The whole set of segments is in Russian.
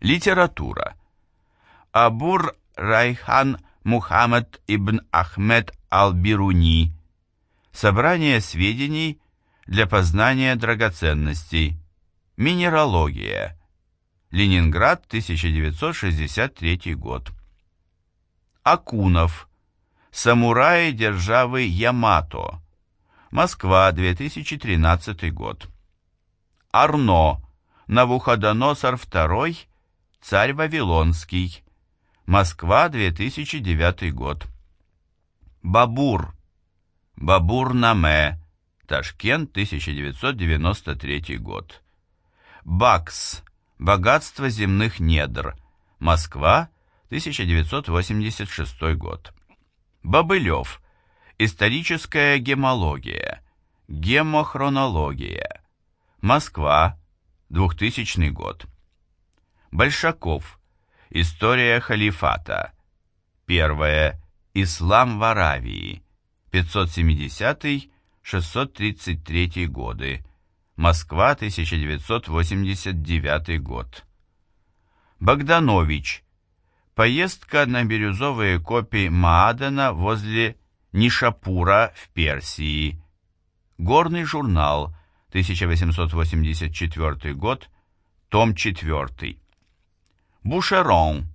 Литература. Абур Райхан Мухаммад ибн Ахмед Ал-Бируни. Собрание сведений для познания драгоценностей. Минералогия. Ленинград, 1963 год. Акунов. Самураи державы Ямато. Москва, 2013 год. Арно. Навуходоносор II. Царь Вавилонский. Москва, 2009 год. Бабур. Бабур Наме. Ташкент, 1993 год. Бакс. Богатство земных недр. Москва, 1986 год. Бобылев. Историческая гемология. Гемохронология. Москва, 2000 год. Большаков. История халифата. Первое. Ислам в Аравии. 570-633 годы. Москва, 1989 год. Богданович. Поездка на бирюзовые копии Маадена возле Нишапура в Персии. Горный журнал, 1884 год, том 4. Бушерон.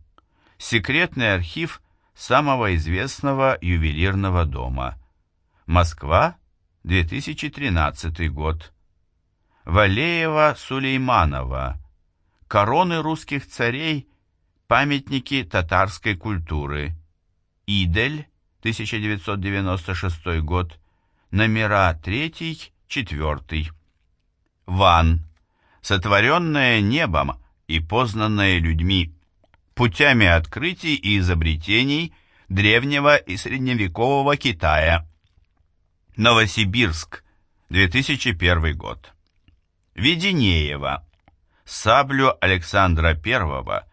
Секретный архив самого известного ювелирного дома. Москва, 2013 год. Валеева-Сулейманова. Короны русских царей. Памятники татарской культуры. Идель, 1996 год. Номера 3-4. Ван. Сотворенное небом и познанное людьми. Путями открытий и изобретений древнего и средневекового Китая. Новосибирск, 2001 год. Веденеева. Саблю Александра I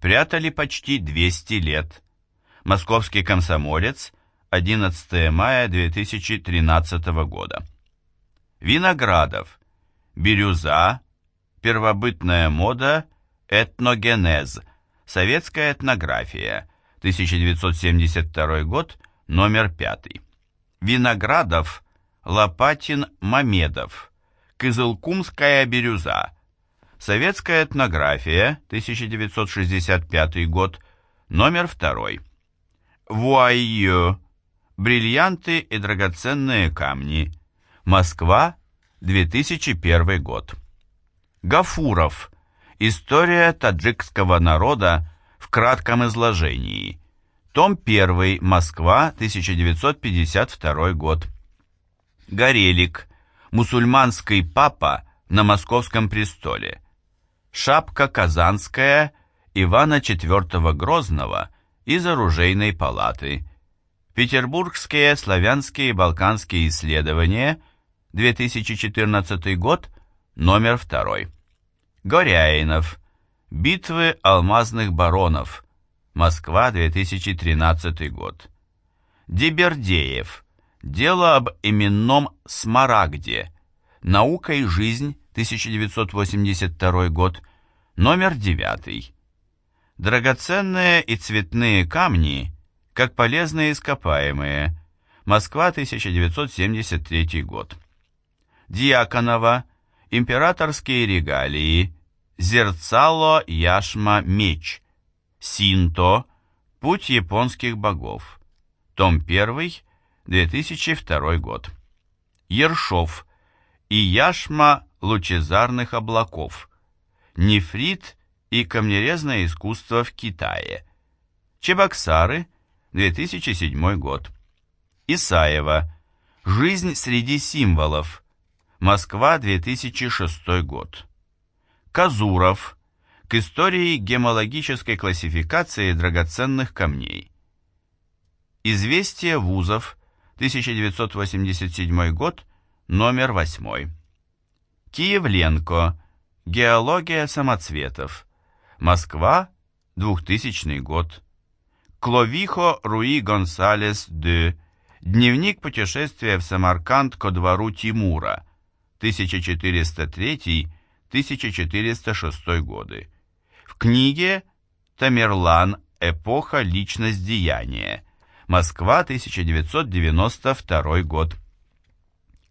прятали почти 200 лет. Московский комсомолец, 11 мая 2013 года. Виноградов. Бирюза. Первобытная мода. Этногенез. Советская этнография. 1972 год. Номер 5. Виноградов. Лопатин Мамедов. Кызылкумская бирюза. Советская этнография, 1965 год, номер 2. Вуайо. Бриллианты и драгоценные камни. Москва, 2001 год. Гафуров. История таджикского народа в кратком изложении. Том 1. Москва, 1952 год. Горелик мусульманский папа на московском престоле, шапка Казанская Ивана IV Грозного из оружейной палаты, Петербургские славянские и балканские исследования, 2014 год, номер 2. Горяинов. Битвы алмазных баронов. Москва, 2013 год. Дебердеев. Дело об именном Смарагде. Наука и жизнь, 1982 год, номер 9. Драгоценные и цветные камни, как полезные ископаемые. Москва, 1973 год. Дьяконова. Императорские регалии. Зерцало, яшма, меч. Синто. Путь японских богов. Том 1. 2002 год. Ершов и яшма лучезарных облаков. Нефрит и камнерезное искусство в Китае. Чебоксары, 2007 год. Исаева. Жизнь среди символов. Москва, 2006 год. Казуров. К истории гемологической классификации драгоценных камней. Известия вузов 1987 год, номер 8. Киевленко. Геология самоцветов. Москва, 2000 год. Кловихо Руи Гонсалес де. Дневник путешествия в Самарканд ко двору Тимура. 1403-1406 годы. В книге Тамерлан «Эпоха. Личность. Деяние». Москва, 1992 год.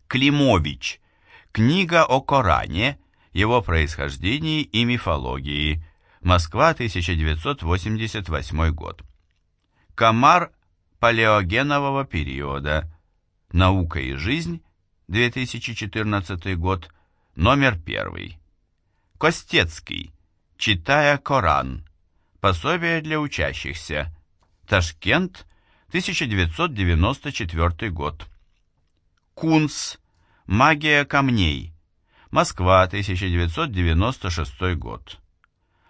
Климович. Книга о Коране, его происхождении и мифологии. Москва, 1988 год. Комар палеогенового периода. Наука и жизнь, 2014 год, номер первый. Костецкий. Читая Коран. Пособие для учащихся. Ташкент, 1994 год. Кунс. Магия камней. Москва, 1996 год.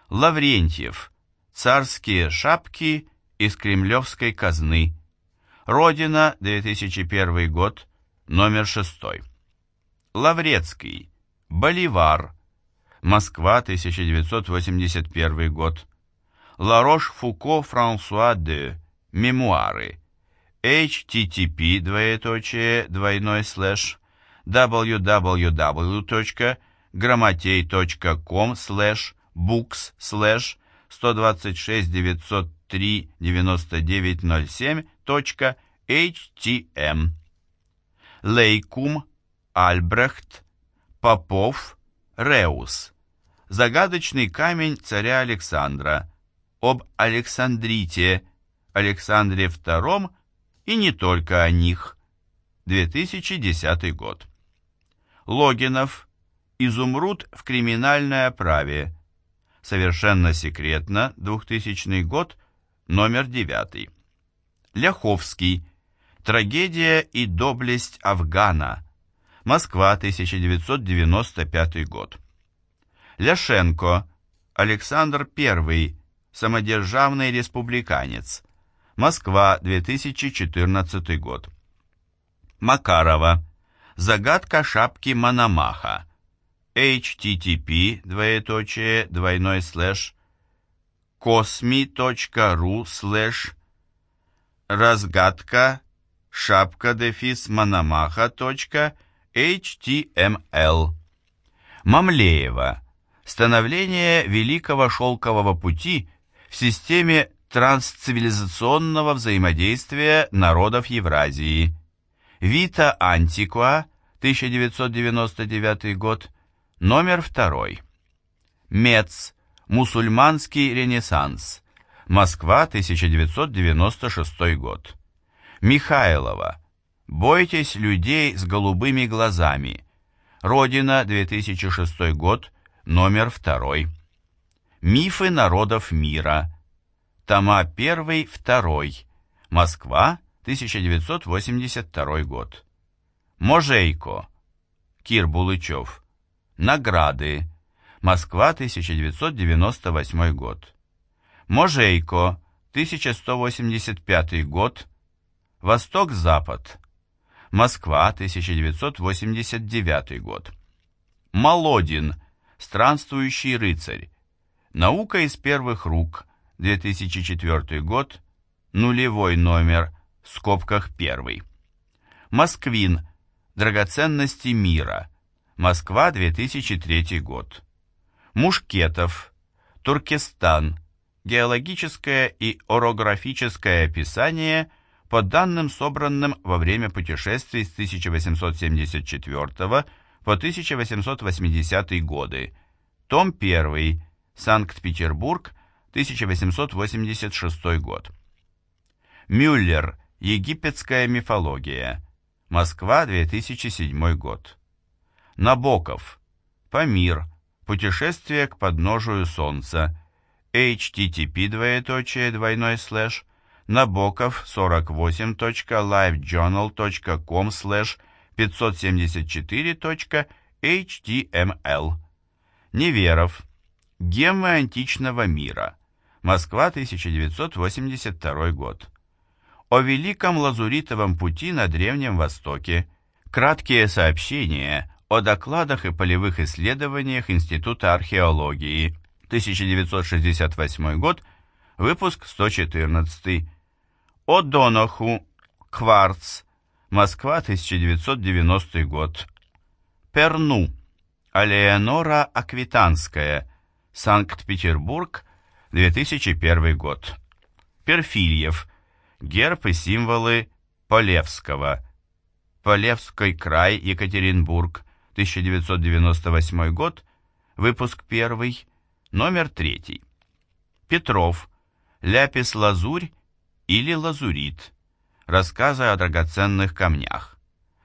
Лаврентьев. Царские шапки из кремлевской казны. Родина, 2001 год, номер 6. Лаврецкий. Боливар. Москва, 1981 год. Ларош-Фуко Франсуа де. Мемуары http двоеточие двойной слэш www.grammatей.com слэш books слэш 126 903 9907 точка htm Лейкум, Альбрехт, Попов, Реус. Загадочный камень царя Александра. Об Александрите, Александре II и не только о них. 2010 год. Логинов. Изумруд в криминальной оправе. Совершенно секретно. 2000 год. Номер 9. Ляховский. Трагедия и доблесть Афгана. Москва, 1995 год. Ляшенко. Александр I. Самодержавный республиканец. Москва, 2014 год. Макарова. Загадка шапки Мономаха. http, двоеточие, двойной слэш, cosmi.ru слэш, разгадка, шапка дефис Мономаха. html. Мамлеева. Становление Великого Шелкового пути в системе трансцивилизационного взаимодействия народов Евразии. Вита Антикуа, 1999 год, номер второй. Мец. Мусульманский ренессанс. Москва, 1996 год. Михайлова. Бойтесь людей с голубыми глазами. Родина, 2006 год, номер второй. Мифы народов мира. Тома 1-2. Москва, 1982 год. Можейко. Кир Булычев. Награды. Москва, 1998 год. Можейко. 1185 год. Восток-Запад. Москва, 1989 год. Молодин. Странствующий рыцарь. Наука из первых рук. 2004 год, нулевой номер, в скобках первый. Москвин. Драгоценности мира. Москва, 2003 год. Мушкетов. Туркестан. Геологическое и орографическое описание по данным, собранным во время путешествий с 1874 по 1880 годы. Том 1. Санкт-Петербург, 1886 год. Мюллер. Египетская мифология. Москва, 2007 год. Набоков. Памир. Путешествие к подножию Солнца. http двоеточие двойной слэш набоков 48.livejournal.com слэш 574.html Неверов. Геммы античного мира. Москва, 1982 год. О Великом Лазуритовом пути на Древнем Востоке. Краткие сообщения о докладах и полевых исследованиях Института археологии. 1968 год. Выпуск 114. О Доноху. Кварц. Москва, 1990 год. Перну. Алеонора Аквитанская. Санкт-Петербург, 2001 год. Перфильев. Герб и символы Полевского. Полевской край, Екатеринбург, 1998 год, выпуск 1, номер 3. Петров. Ляпис-лазурь или лазурит. Рассказы о драгоценных камнях.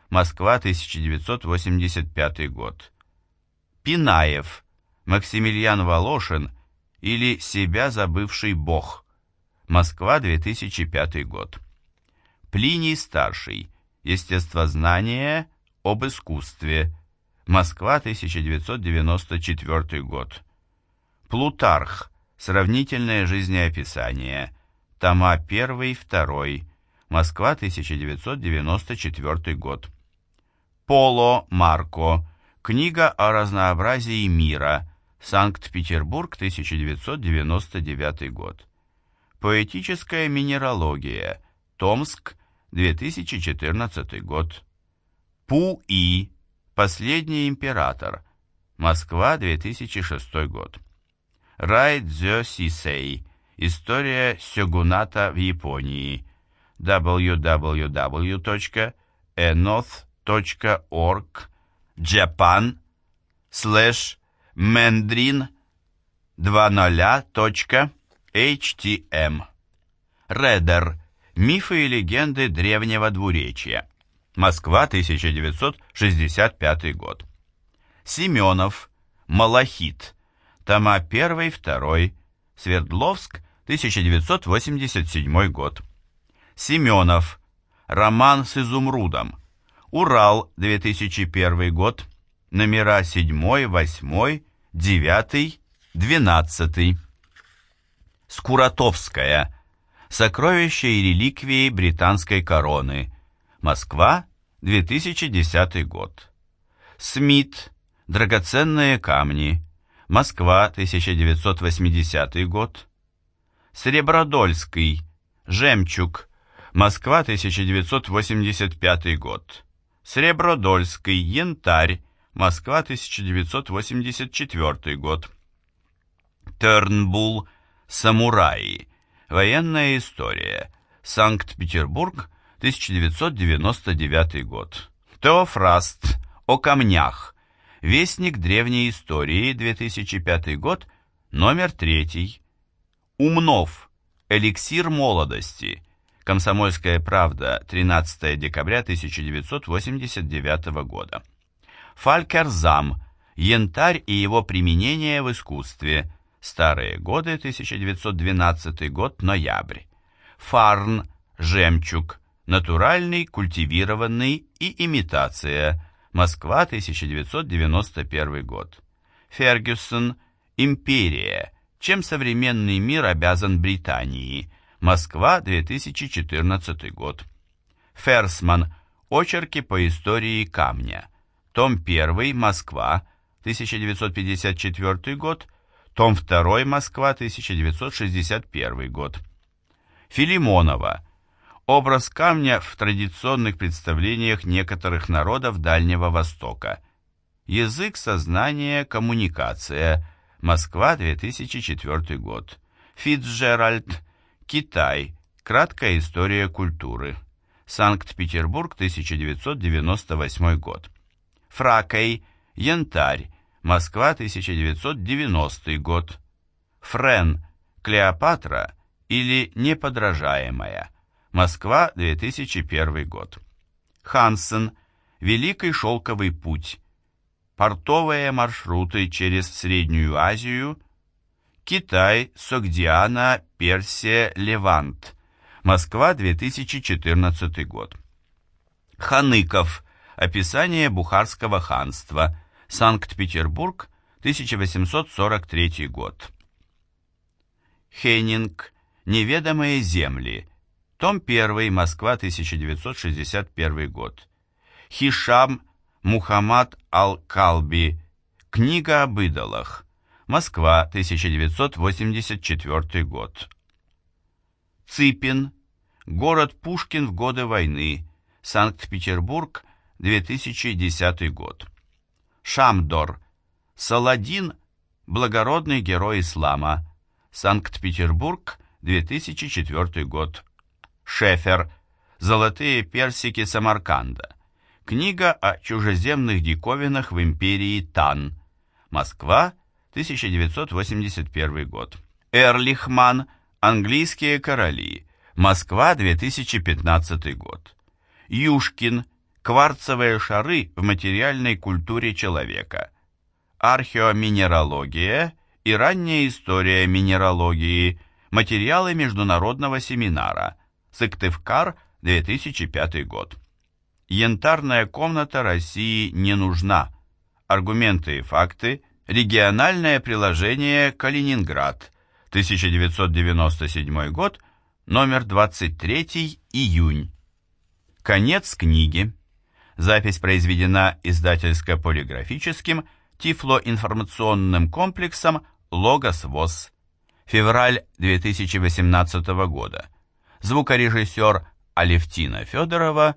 Москва, 1985 год. Пинаев. Максимилиан Волошин или «Себя забывший бог». Москва, 2005 год. Плиний старший. Естествознание об искусстве. Москва, 1994 год. Плутарх. Сравнительное жизнеописание. Тома 1, 2. Москва, 1994 год. Поло Марко. Книга о разнообразии мира. Санкт-Петербург, 1999 год. Поэтическая минералогия. Томск, 2014 год. Пу-И. Последний император. Москва, 2006 год. Рай Дзё Сисей. История сёгуната в Японии. www.enoth.org Japan slash Mendrin 2.0.htm Редер. Мифы и легенды древнего двуречья. Москва, 1965 год. Семенов. Малахит. Тома 1-2. Свердловск, 1987 год. Семенов. Роман с изумрудом. Урал, 2001 год. Номера 7, 8, 9, 12. Скуратовская. Сокровища и реликвии британской короны. Москва, 2010 год. Смит. Драгоценные камни. Москва, 1980 год. Сребродольский. Жемчуг. Москва, 1985 год. Сребродольский. Янтарь. Москва, 1984 год. Тернбул. Самураи. Военная история. Санкт-Петербург, 1999 год. Теофраст. О камнях. Вестник древней истории, 2005 год, номер 3. Умнов. Эликсир молодости. Комсомольская правда, 13 декабря 1989 года. Фалькерзам. Янтарь и его применение в искусстве. Старые годы, 1912 год, ноябрь. Фарн. Жемчуг. Натуральный, культивированный и имитация. Москва, 1991 год. Фергюсон. Империя. Чем современный мир обязан Британии? Москва, 2014 год. Ферсман. Очерки по истории камня. Том 1. Москва. 1954 год. Том 2. Москва. 1961 год. Филимонова. Образ камня в традиционных представлениях некоторых народов Дальнего Востока. Язык сознания, коммуникация. Москва, 2004 год. Фитцджеральд. Китай. Краткая история культуры. Санкт-Петербург, 1998 год. Фракей. Янтарь. Москва, 1990 год. Френ. Клеопатра или Неподражаемая. Москва, 2001 год. Хансен. Великий шелковый путь. Портовые маршруты через Среднюю Азию. Китай, Согдиана, Персия, Левант. Москва, 2014 год. Ханыков. Описание Бухарского ханства. Санкт-Петербург, 1843 год. Хеннинг. Неведомые земли. Том 1, Москва, 1961 год. Хишам Мухаммад Ал-Калби. Книга об идолах. Москва, 1984 год. Ципин. Город Пушкин в годы войны. Санкт-Петербург, 2010 год. Шамдор. Саладин Благородный герой ислама. Санкт-Петербург, 2004 год. Шефер. Золотые персики Самарканда. Книга о чужеземных диковинах в империи Тан. Москва, 1981 год. Эрлихман. Английские короли. Москва, 2015 год. Юшкин. Кварцевые шары в материальной культуре человека. Археоминералогия и ранняя история минералогии. Материалы международного семинара. Сыктывкар, 2005 год. Янтарная комната России не нужна. Аргументы и факты. Региональное приложение Калининград. 1997 год. Номер 23. Июнь. Конец книги. Запись произведена издательско-полиграфическим тифлоинформационным комплексом «Логос ВОЗ». Февраль 2018 года. Звукорежиссер Алевтина Федорова